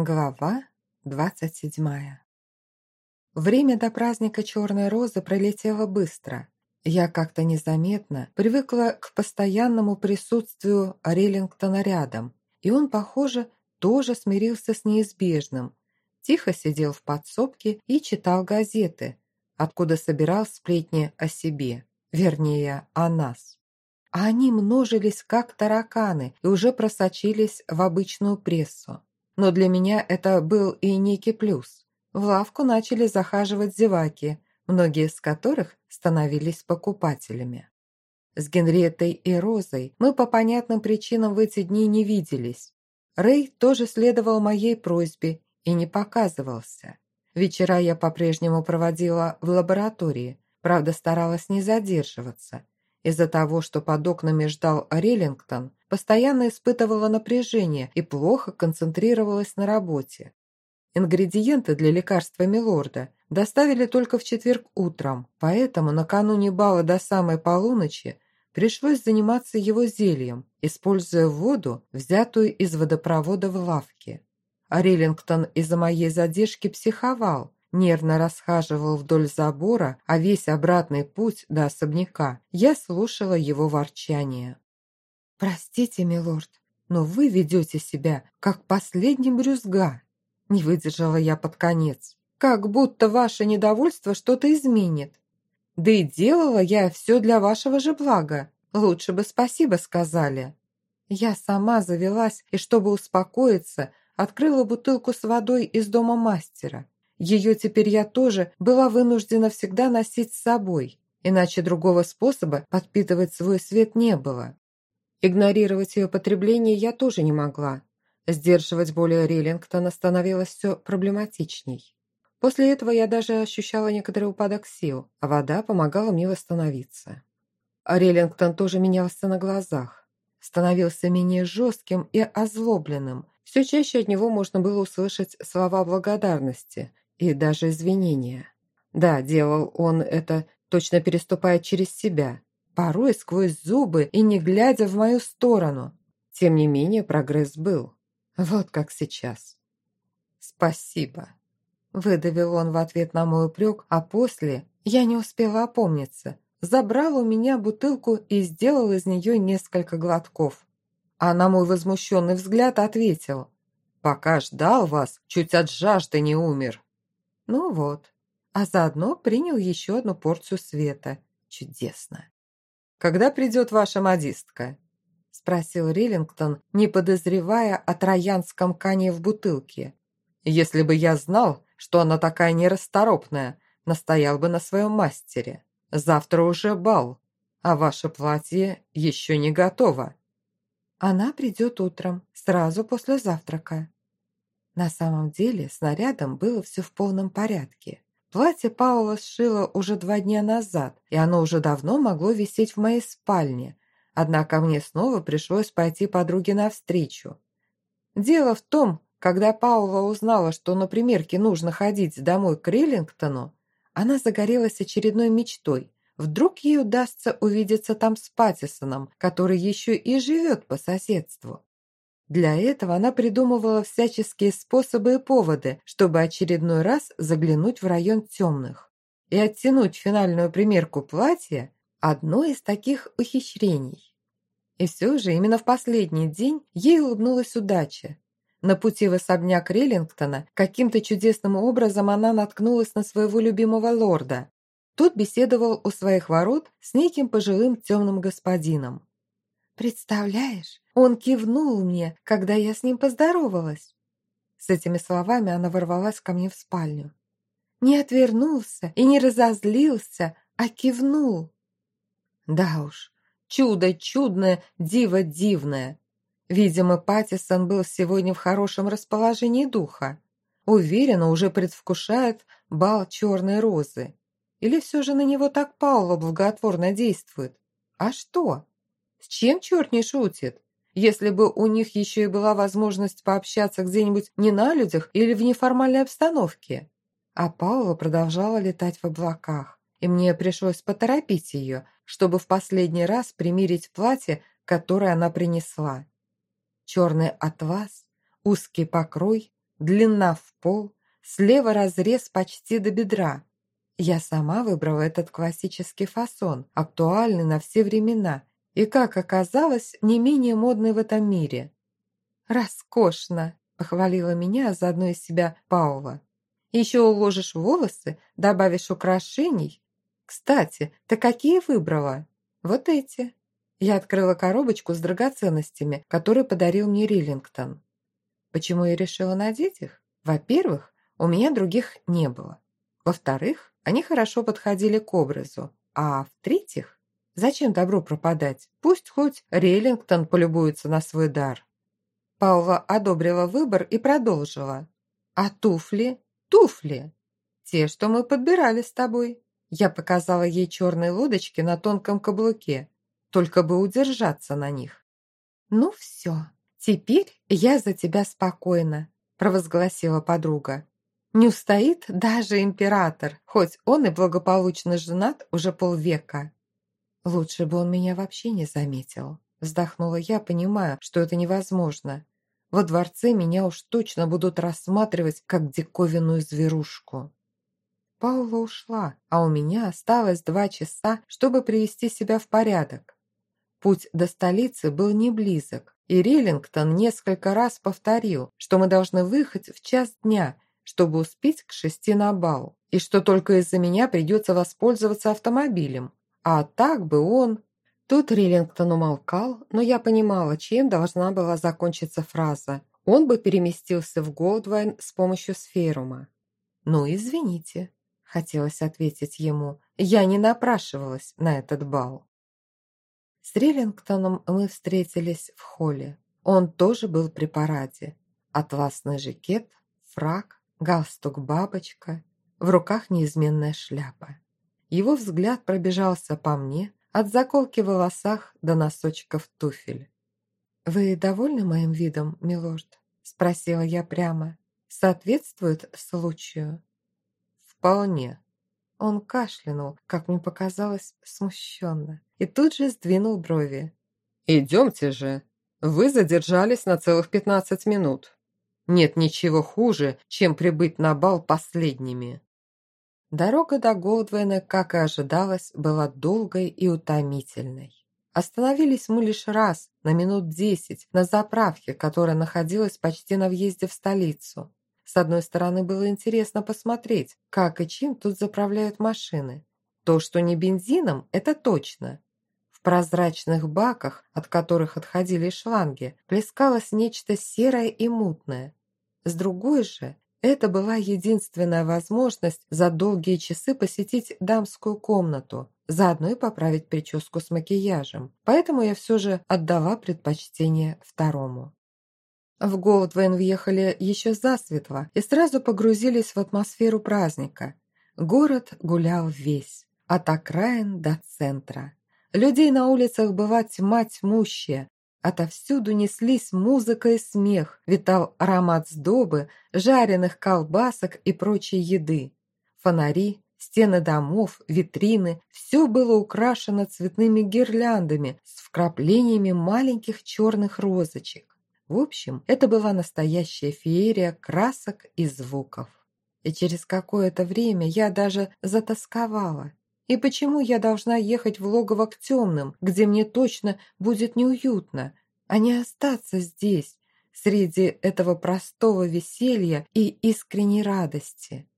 Глава двадцать седьмая. Время до праздника Черной Розы пролетело быстро. Я как-то незаметно привыкла к постоянному присутствию Реллингтона рядом, и он, похоже, тоже смирился с неизбежным. Тихо сидел в подсобке и читал газеты, откуда собирал сплетни о себе, вернее, о нас. А они множились, как тараканы, и уже просочились в обычную прессу. Но для меня это был и некий плюс. В лавку начали захаживать зеваки, многие из которых становились покупателями. С Генриеттой и Розой мы по понятным причинам в эти дни не виделись. Рэй тоже следовал моей просьбе и не показывался. Вечера я по-прежнему проводила в лаборатории, правда старалась не задерживаться. Из-за того, что под окнами ждал Реллингтон, постоянно испытывала напряжение и плохо концентрировалась на работе. Ингредиенты для лекарства Милорда доставили только в четверг утром, поэтому накануне бала до самой полуночи пришлось заниматься его зельем, используя воду, взятую из водопровода в лавке. Риллингтон из-за моей задержки психовал, нервно расхаживал вдоль забора, а весь обратный путь до особняка я слушала его ворчание. «Простите, милорд, но вы ведете себя, как последний брюзга», не выдержала я под конец. «Как будто ваше недовольство что-то изменит. Да и делала я все для вашего же блага. Лучше бы спасибо сказали». Я сама завелась, и чтобы успокоиться, открыла бутылку с водой из дома мастера. Ее теперь я тоже была вынуждена всегда носить с собой, иначе другого способа подпитывать свой свет не было. Игнорировать ее потребление я тоже не могла. Сдерживать более Риллингтона становилось все проблематичней. После этого я даже ощущала некоторый упадок сил, а вода помогала мне восстановиться. А Риллингтон тоже менялся на глазах. Становился менее жестким и озлобленным. Все чаще от него можно было услышать слова благодарности и даже извинения. Да, делал он это, точно переступая через себя, порой сквозь зубы и не глядя в мою сторону. Тем не менее, прогресс был. Вот как сейчас. «Спасибо», – выдавил он в ответ на мой упрек, а после я не успела опомниться. Забрал у меня бутылку и сделал из нее несколько глотков. А на мой возмущенный взгляд ответил. «Пока ждал вас, чуть от жажды не умер». Ну вот, а заодно принял еще одну порцию света. Чудесно. «Когда придет ваша модистка?» – спросил Риллингтон, не подозревая о троянском коне в бутылке. «Если бы я знал, что она такая нерасторопная, настоял бы на своем мастере. Завтра уже бал, а ваше платье еще не готово». «Она придет утром, сразу после завтрака». На самом деле с нарядом было все в полном порядке. Платье Паула сшила уже два дня назад, и оно уже давно могло висеть в моей спальне, однако мне снова пришлось пойти подруге навстречу. Дело в том, когда Паула узнала, что на примерке нужно ходить домой к Риллингтону, она загорелась очередной мечтой. Вдруг ей удастся увидеться там с Паттисоном, который еще и живет по соседству. Для этого она придумывала всяческие способы и поводы, чтобы очередной раз заглянуть в район темных. И оттянуть финальную примерку платья – одно из таких ухищрений. И все же именно в последний день ей улыбнулась удача. На пути в особняк Риллингтона каким-то чудесным образом она наткнулась на своего любимого лорда. Тот беседовал у своих ворот с неким пожилым темным господином. «Представляешь, он кивнул мне, когда я с ним поздоровалась». С этими словами она ворвалась ко мне в спальню. Не отвернулся и не разозлился, а кивнул. Да уж, чудо чудное, диво дивное. Видимо, Паттисон был сегодня в хорошем расположении духа. Уверенно уже предвкушает бал черной розы. Или все же на него так Паула благотворно действует? А что? С чем черт не шутит? Если бы у них еще и была возможность пообщаться где-нибудь не на людях или в неформальной обстановке. А Паула продолжала летать в облаках, и мне пришлось поторопить ее, чтобы в последний раз примерить платье, которое она принесла. Черный атлас, узкий покрой, длина в пол, слева разрез почти до бедра. Я сама выбрала этот классический фасон, актуальный на все времена и, как оказалось, не менее модный в этом мире. «Роскошно!» – похвалила меня заодно из себя Паула. «Еще уложишь волосы, добавишь украшений. Кстати, ты какие выбрала?» «Вот эти». Я открыла коробочку с драгоценностями, которые подарил мне Риллингтон. Почему я решила надеть их? Во-первых, у меня других не было. Во-вторых, они хорошо подходили к образу. А в-третьих, зачем добру пропадать? Пусть хоть Реллингтон полюбуется на свой дар. Паула одобрила выбор и продолжила. А туфли? Туфли! Те, что мы подбирали с тобой. Я показала ей черные лодочки на тонком каблуке, только бы удержаться на них. «Ну все, теперь я за тебя спокойна», – провозгласила подруга. «Не устоит даже император, хоть он и благополучно женат уже полвека». «Лучше бы он меня вообще не заметил», – вздохнула я, понимая, что это невозможно. «Во дворце меня уж точно будут рассматривать как диковинную зверушку». Паула ушла, а у меня осталось два часа, чтобы привести себя в порядок. Путь до столицы был не близок, и Риллингтон несколько раз повторил, что мы должны выехать в час дня, чтобы успеть к шести на бал, и что только из-за меня придется воспользоваться автомобилем. А так бы он... Тут Риллингтон умолкал, но я понимала, чем должна была закончиться фраза. Он бы переместился в Голдвайн с помощью сферума. «Ну, извините», хотелось ответить ему. Я не напрашивалась на этот бал. С Риллингтоном мы встретились в холле. Он тоже был при параде. Атласный жакет, фрак, галстук-бабочка, в руках неизменная шляпа. Его взгляд пробежался по мне от заколки в волосах до носочков туфель. «Вы довольны моим видом, милорд?» – спросила я прямо. «Соответствует случаю?» «Вполне». Он кашлянул, как мне показалось, смущенно, и тут же сдвинул брови. «Идемте же. Вы задержались на целых пятнадцать минут. Нет ничего хуже, чем прибыть на бал последними». Дорога до Голдвейна, как и ожидалось, была долгой и утомительной. Остановились мы лишь раз, на минут десять, на заправке, которая находилась почти на въезде в столицу. С одной стороны, было интересно посмотреть, как и чем тут заправляют машины. То, что не бензином, это точно. В прозрачных баках, от которых отходили шланги, плескалось нечто серое и мутное. С другой же, это была единственная возможность за долгие часы посетить дамскую комнату, заодно и поправить прическу с макияжем. Поэтому я все же отдала предпочтение второму. В Голдвейн въехали еще засветло и сразу погрузились в атмосферу праздника. Город гулял весь, от окраин до центра. Людей на улицах была тьма тьмущая, Отовсюду неслись музыка и смех, витал аромат сдобы, жареных колбасок и прочей еды. Фонари, стены домов, витрины – все было украшено цветными гирляндами с вкраплениями маленьких черных розочек. В общем, это была настоящая феерия красок и звуков. И через какое-то время я даже затасковала. И почему я должна ехать в логово к темным, где мне точно будет неуютно, а не остаться здесь, среди этого простого веселья и искренней радости?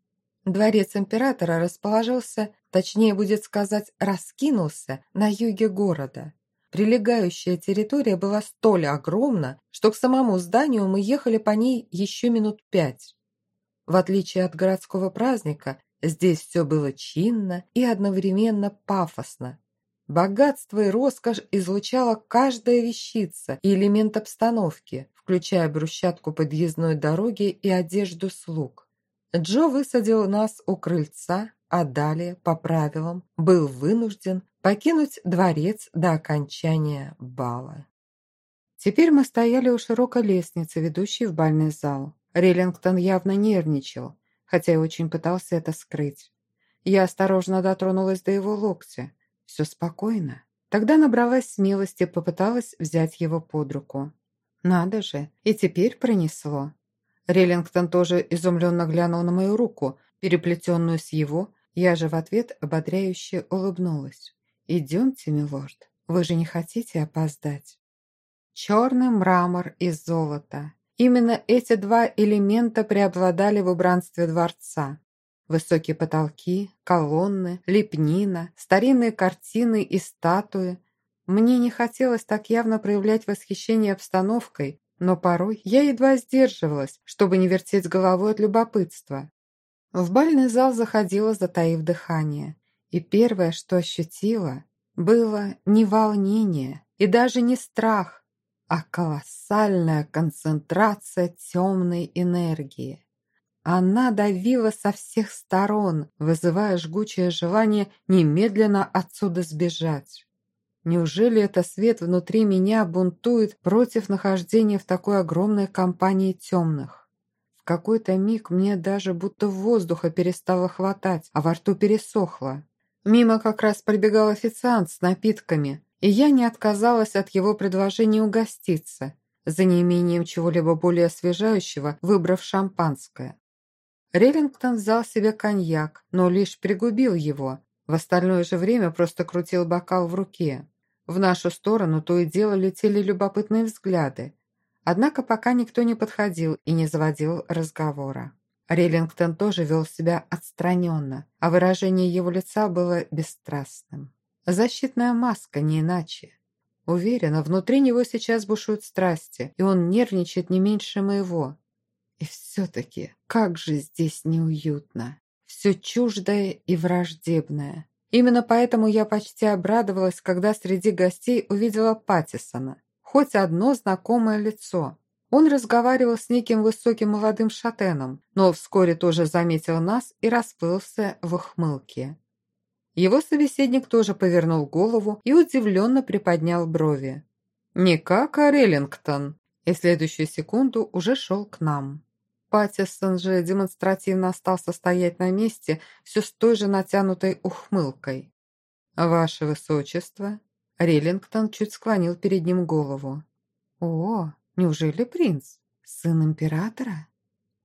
Дворец императора расположился, точнее будет сказать, раскинулся на юге города. Прилегающая территория была столь огромна, что к самому зданию мы ехали по ней еще минут пять. В отличие от городского праздника, здесь все было чинно и одновременно пафосно. Богатство и роскошь излучала каждая вещица и элемент обстановки, включая брусчатку подъездной дороги и одежду слуг. Джо высадил нас у крыльца, а далее, по правилам, был вынужден покинуть дворец до окончания бала. Теперь мы стояли у широкой лестницы, ведущей в бальный зал. Риллингтон явно нервничал, хотя и очень пытался это скрыть. Я осторожно дотронулась до его локтя. Все спокойно. Тогда набралась смелости, попыталась взять его под руку. Надо же, и теперь пронесло. Реллингтон тоже изумленно глянул на мою руку, переплетенную с его, я же в ответ ободряюще улыбнулась. «Идемте, милорд, вы же не хотите опоздать?» Черный мрамор и золото. Именно эти два элемента преобладали в убранстве дворца. Высокие потолки, колонны, лепнина, старинные картины и статуи. Мне не хотелось так явно проявлять восхищение обстановкой, но порой я едва сдерживалась, чтобы не вертеть головой от любопытства. В бальный зал заходила, затаив дыхание, и первое, что ощутила, было не волнение и даже не страх, а колоссальная концентрация темной энергии. Она давила со всех сторон, вызывая жгучее желание немедленно отсюда сбежать. Неужели это свет внутри меня бунтует против нахождения в такой огромной компании темных? В какой-то миг мне даже будто воздуха перестало хватать, а во рту пересохло. Мимо как раз пробегал официант с напитками, и я не отказалась от его предложения угоститься, за неимением чего-либо более освежающего, выбрав шампанское. Реллингтон взял себе коньяк, но лишь пригубил его. В остальное же время просто крутил бокал в руке. В нашу сторону то и дело летели любопытные взгляды. Однако пока никто не подходил и не заводил разговора. Реллингтон тоже вел себя отстраненно, а выражение его лица было бесстрастным. Защитная маска, не иначе. Уверена, внутри него сейчас бушуют страсти, и он нервничает не меньше моего. И все-таки, как же здесь неуютно. Все чуждое и враждебное. Именно поэтому я почти обрадовалась, когда среди гостей увидела Паттисона. Хоть одно знакомое лицо. Он разговаривал с неким высоким молодым шатеном, но вскоре тоже заметил нас и расплылся в ухмылке. Его собеседник тоже повернул голову и удивленно приподнял брови. «Не как Ареллингтон!» И в следующую секунду уже шел к нам. Паттисон же демонстративно остался стоять на месте все с той же натянутой ухмылкой. «Ваше Высочество!» Реллингтон чуть склонил перед ним голову. «О, неужели принц? Сын императора?»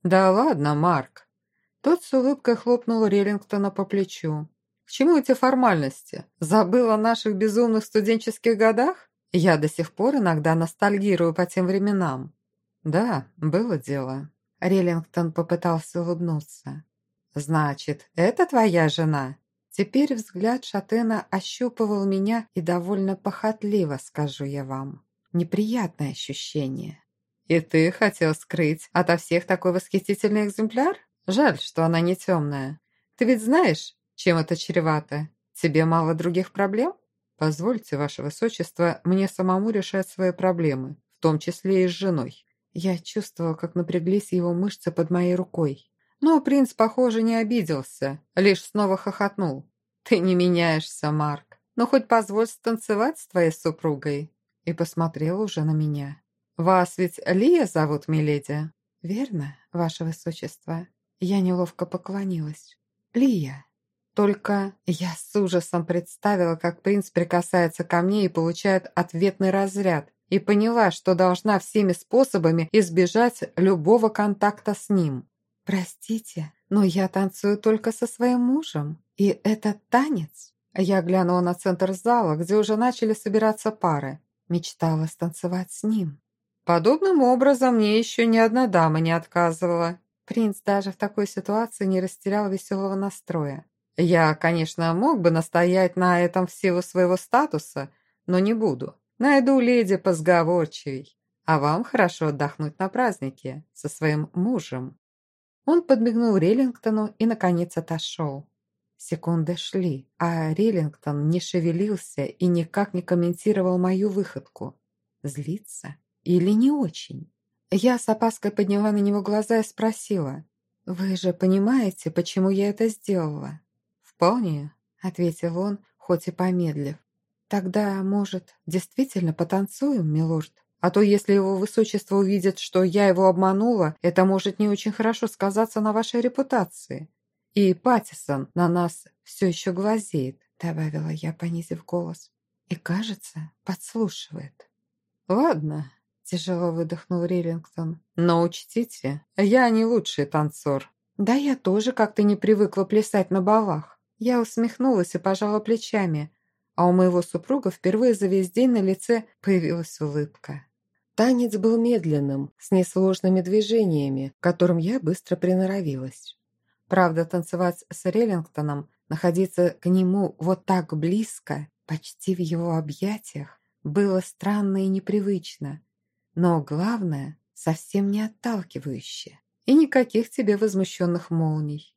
«Да ладно, Марк!» Тот с улыбкой хлопнул Реллингтона по плечу. «К чему эти формальности? Забыл о наших безумных студенческих годах? Я до сих пор иногда ностальгирую по тем временам». «Да, было дело», Реллингтон попытался улыбнуться. «Значит, это твоя жена?» Теперь взгляд Шатена ощупывал меня и довольно похотливо, скажу я вам. Неприятное ощущение. «И ты хотел скрыть ото всех такой восхитительный экземпляр? Жаль, что она не темная. Ты ведь знаешь, чем это чревато? Тебе мало других проблем? Позвольте, ваше высочество, мне самому решать свои проблемы, в том числе и с женой. Я чувствовала, как напряглись его мышцы под моей рукой. Но принц, похоже, не обиделся, лишь снова хохотнул. «Ты не меняешься, Марк. Ну, хоть позволь станцевать с твоей супругой». И посмотрел уже на меня. «Вас ведь Лия зовут, миледи?» «Верно, ваше высочество». Я неловко поклонилась. «Лия». Только я с ужасом представила, как принц прикасается ко мне и получает ответный разряд, и поняла, что должна всеми способами избежать любого контакта с ним. «Простите, но я танцую только со своим мужем, и это танец». Я глянула на центр зала, где уже начали собираться пары. Мечтала станцевать с ним. Подобным образом мне еще ни одна дама не отказывала. Принц даже в такой ситуации не растерял веселого настроя. Я, конечно, мог бы настоять на этом в силу своего статуса, но не буду. Найду леди позговорчивей, а вам хорошо отдохнуть на празднике со своим мужем». Он подмигнул Реллингтону и, наконец, отошел. Секунды шли, а Реллингтон не шевелился и никак не комментировал мою выходку. Злиться или не очень? Я с опаской подняла на него глаза и спросила. «Вы же понимаете, почему я это сделала?» «Вполне», — ответил он, хоть и помедлив. «Тогда, может, действительно потанцуем, милорд? А то, если его высочество увидит, что я его обманула, это может не очень хорошо сказаться на вашей репутации. И Паттисон на нас все еще глазеет», — добавила я, понизив голос. «И, кажется, подслушивает». «Ладно», — Тяжело выдохнул Риллингтон. «Но учтите, я не лучший танцор». «Да я тоже как-то не привыкла плясать на балах». Я усмехнулась и пожала плечами, а у моего супруга впервые за весь день на лице появилась улыбка. Танец был медленным, с несложными движениями, к которым я быстро приноровилась. Правда, танцевать с Реллингтоном, находиться к нему вот так близко, почти в его объятиях, было странно и непривычно но главное, совсем не отталкивающе. И никаких тебе возмущенных молний.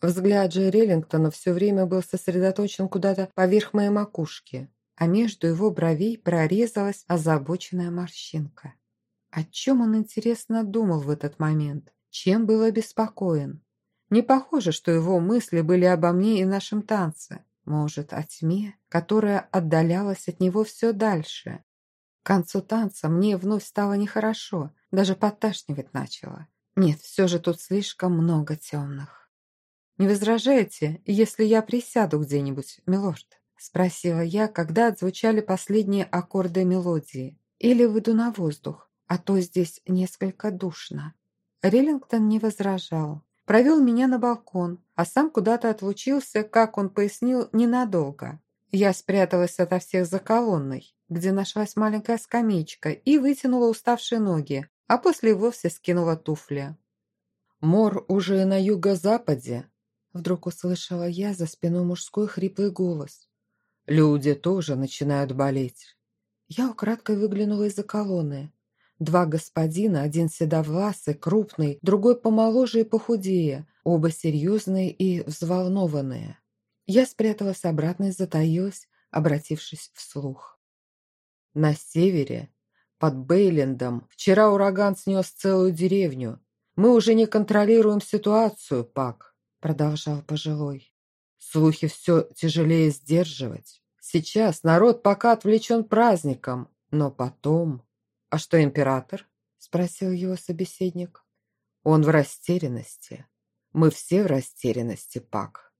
Взгляд же Реллингтона все время был сосредоточен куда-то поверх моей макушки, а между его бровей прорезалась озабоченная морщинка. О чем он, интересно, думал в этот момент? Чем был обеспокоен? Не похоже, что его мысли были обо мне и нашем танце. Может, о тьме, которая отдалялась от него все дальше, к концу танца мне вновь стало нехорошо, даже подташнивать начало. Нет, все же тут слишком много темных. «Не возражаете, если я присяду где-нибудь, милорд?» Спросила я, когда отзвучали последние аккорды мелодии. «Или выйду на воздух, а то здесь несколько душно». Риллингтон не возражал. Провел меня на балкон, а сам куда-то отлучился, как он пояснил, ненадолго. Я спряталась ото всех за колонной, где нашлась маленькая скамеечка, и вытянула уставшие ноги, а после вовсе скинула туфли. «Мор уже на юго-западе», — вдруг услышала я за спиной мужской хриплый голос. «Люди тоже начинают болеть». Я украдкой выглянула из-за колонны. Два господина, один седовласый, крупный, другой помоложе и похудее, оба серьезные и взволнованные. Я спряталась обратно и затаилась, обратившись вслух. На севере, под Бейлендом, вчера ураган снес целую деревню. Мы уже не контролируем ситуацию, Пак, продолжал пожилой. Слухи все тяжелее сдерживать. Сейчас народ пока отвлечен праздником, но потом... А что император? Спросил его собеседник. Он в растерянности. Мы все в растерянности, Пак.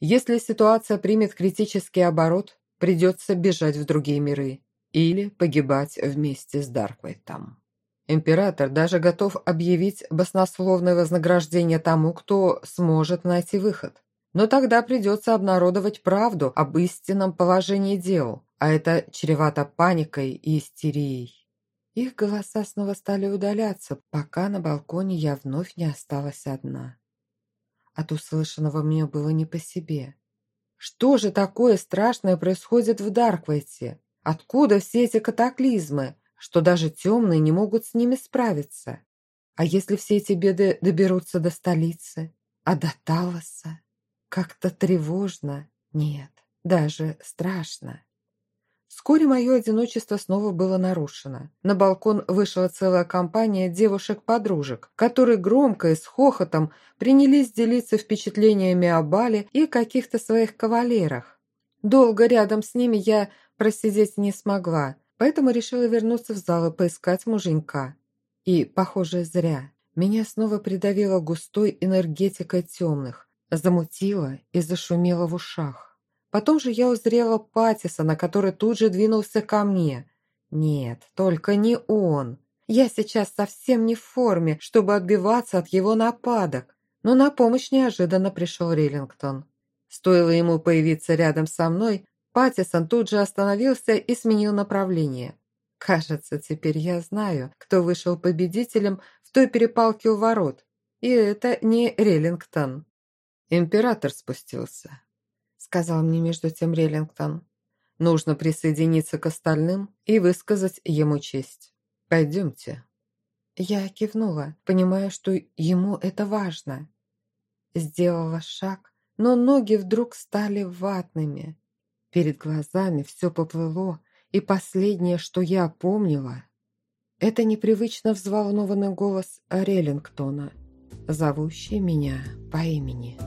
Если ситуация примет критический оборот, придется бежать в другие миры или погибать вместе с Дарквейтом. Император даже готов объявить баснословное вознаграждение тому, кто сможет найти выход. Но тогда придется обнародовать правду об истинном положении дел, а это чревато паникой и истерией. Их голоса снова стали удаляться, пока на балконе я вновь не осталась одна. От услышанного мне было не по себе. Что же такое страшное происходит в Дарквейте? Откуда все эти катаклизмы, что даже темные не могут с ними справиться? А если все эти беды доберутся до столицы? А до Талоса? Как-то тревожно? Нет, даже страшно. Вскоре мое одиночество снова было нарушено. На балкон вышла целая компания девушек-подружек, которые громко и с хохотом принялись делиться впечатлениями о бале и каких-то своих кавалерах. Долго рядом с ними я просидеть не смогла, поэтому решила вернуться в зал и поискать муженька. И, похоже, зря. Меня снова придавило густой энергетикой темных, замутило и зашумело в ушах. Потом же я узрела Патисона, который тут же двинулся ко мне. Нет, только не он. Я сейчас совсем не в форме, чтобы отбиваться от его нападок. Но на помощь неожиданно пришел Риллингтон. Стоило ему появиться рядом со мной, Паттисон тут же остановился и сменил направление. Кажется, теперь я знаю, кто вышел победителем в той перепалке у ворот. И это не Риллингтон. Император спустился сказал мне между тем Реллингтон. «Нужно присоединиться к остальным и высказать ему честь. Пойдемте». Я кивнула, понимая, что ему это важно. Сделала шаг, но ноги вдруг стали ватными. Перед глазами все поплыло, и последнее, что я помнила, это непривычно взволнованный голос Реллингтона, зовущий меня по имени.